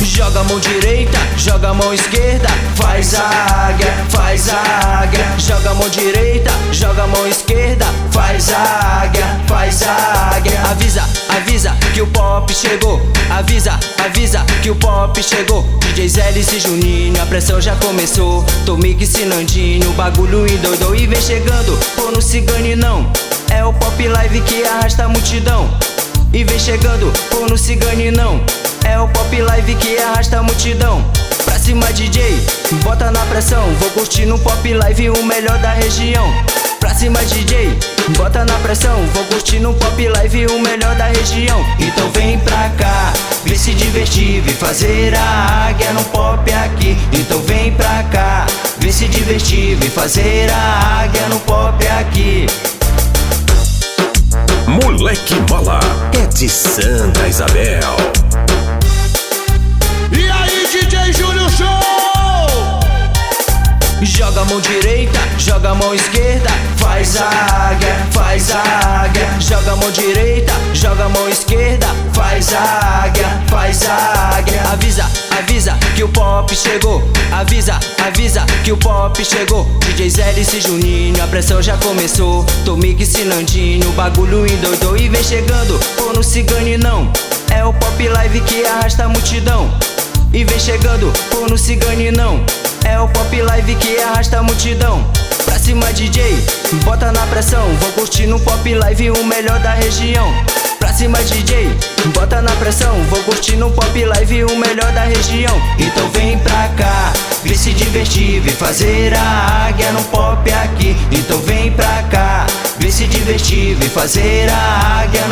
Joga a mão direita, joga a mão esquerda, faz a águia, faz a águia. Joga a mão direita, joga a mão esquerda, faz a águia, faz a águia. Avisa, avisa que o pop chegou. Avisa, avisa que o pop chegou. DJ Zélis e Juninho, a pressão já começou. Tomix e Nandinho, o bagulho endoidou e vem chegando. Pô, no cigane não, é o pop live que arrasta a multidão. E vem chegando, pô, no cigane não. É o pop live que arrasta a multidão. Pra cima, DJ, bota na pressão. Vou curtir no pop live o melhor da região. Pra cima, DJ, bota na pressão. Vou curtir no pop live o melhor da região. Então vem pra cá, vem se divertir, vem fazer a águia no pop aqui. Então vem pra cá, vem se divertir, vem fazer a águia no pop aqui. De Santa Isabel. E aí, DJ Júnior Show! Joga a mão direita, joga a mão esquerda, faz a águia, faz a águia. Joga a mão direita, joga a mão esquerda, faz a águia, faz a águia. Avisa que o pop chegou. Avisa, avisa que o pop chegou. DJ Zélis e Juninho, a pressão já começou. Tomix e Nandinho, o bagulho endoidou e vem chegando. Pô, no cigane não, é o pop live que arrasta a multidão. E vem chegando, pô, no cigane não. É o pop live que arrasta a multidão. Pra cima, DJ, bota na pressão. Vou curtir no pop live o melhor da região. DJ, bota na pressão. Vou curtir no pop live o melhor da região. Então vem pra cá, vem se divertir, vem fazer a águia no pop aqui. Então vem pra cá, vem se divertir, vem fazer a águia